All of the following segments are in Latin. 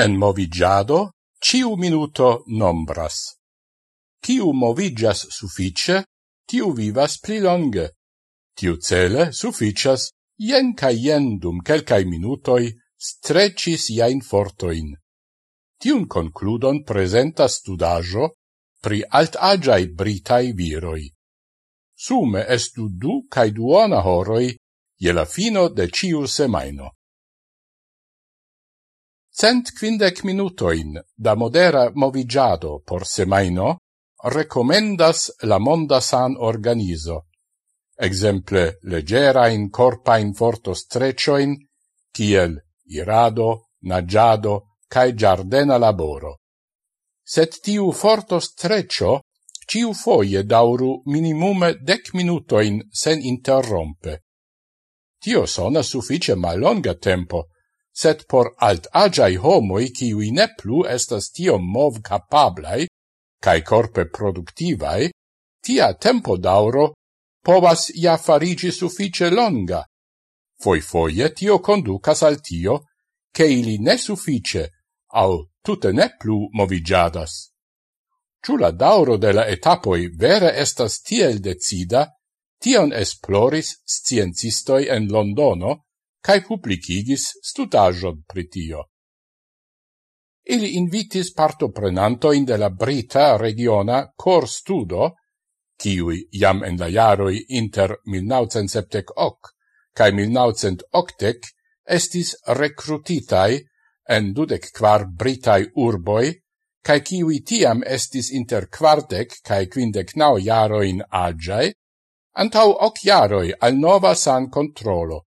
En movigiado, ciu minuto nombras. Ciu movigas suffice, tiu vivas pli longe. Tiu cele sufficias jen ca jen dum quelcae minutoi strecis jain fortoin. Tiun concludon presenta studajo pri altagiai britai viroi. Sume estu du cae duona horoi je la fino de ciu semaino cent quindec minutoin da modera movigiado por semaino recomendas la monda san organizo. Exemple, legera in corpa in forto strecioin, kiel irado, nagiado, cae giardena laboro. Set tiu fortostrecio ciu foie dauru minimume dec minutoin sen interrompe. Tio sona suffice mallonga tempo, set por alt agiai homoi kiui ne plu estas tiom mov capablai cae corpe productivae, tia tempo dauro povas ja farigi suffice longa. Foi foie tio conducas al tio, che ili ne suffice au tute ne plu movigiadas. Ciù la dauro de la etapoi vere estas tiel decida, tion esploris sciencistoi en Londono, cae publicigis studajon pritio. Ili invitis partoprenantoin de la Brita regiona cor studo, kiui jam en la jaroi inter 1978 cae 1980 estis recrutitai en dudec quar Britai urboi, cae kiui tiam estis inter quardec cae quindec nau jaroin agiae, antau hoc jaroi al nova san controlo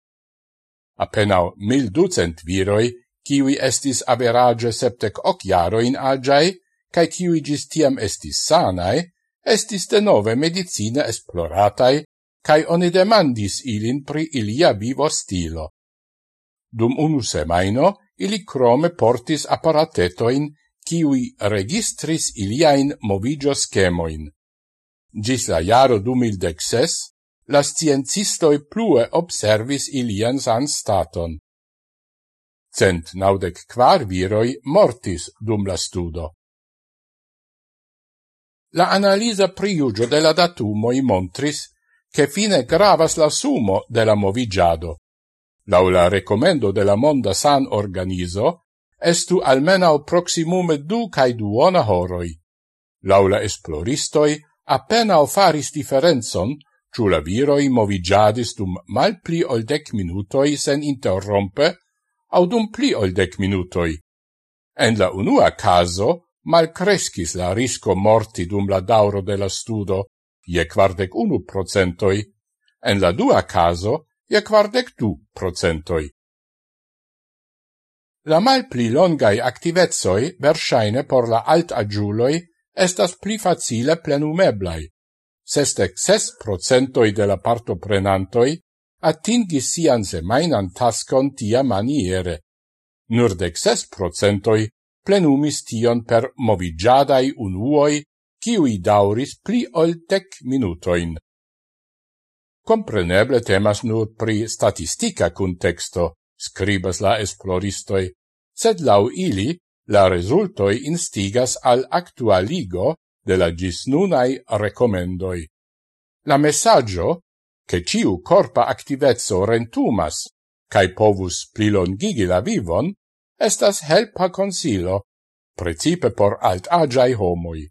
appenao mil ducent viroi, kiwi estis average septec hoc jaroin agiae, cae kiwi gis tiam estis sanae, estis de nove medicina esploratae, cae oni demandis ilin pri ilia vivo stilo. Dum unu semaino, ili crome portis apparatetoin, kiwi registris iliain movigio schemoin. Gis la jaro 2016, la sciencistoi plue observis ilian san staton. Cent naudec quar viroi mortis dum la studo. La analisa priugio de la datumoi montris che fine gravas la sumo de la movigiado. Laula recomendo de la Monda San Organizo, estu almenau proximume du cae duona horoi. Laula esploristoi, appenao faris differenzon Ciù la viroi movigiadis dum mal pli ol dec minutoi sen interrompe, au dum pli ol dec minutoi. En la unua caso, mal crescis la risco morti dum la dauro de la studo, je quardec unu procentoi, en la dua caso, je quardec du procentoi. La malpli longai activezoi, versaine por la alt agiuloi, estas pli facile plenumeblai, sestec ses procentoi de la partoprenantoi atingis sian semainan tascon tia maniere. Nur dec ses procentoi plenumis tion per movigiadai unuoi, ciui dauris pli ol dec minutoin. Compreneble temas nur pri statistica contexto, scribas la esploristoi, sed lau ili la resultoi instigas al actualigo de la gis nunai recomendoi. La messaggio, che ciu corpa activezzo rentumas, cae povus plilongigi la vivon, estas helpa consilo, precipe por alt agiai homoi.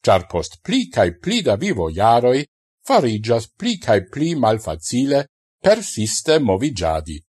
Char post pli cae pli da vivo iaroi, farigias pli cae pli malfacile persiste movigiadi.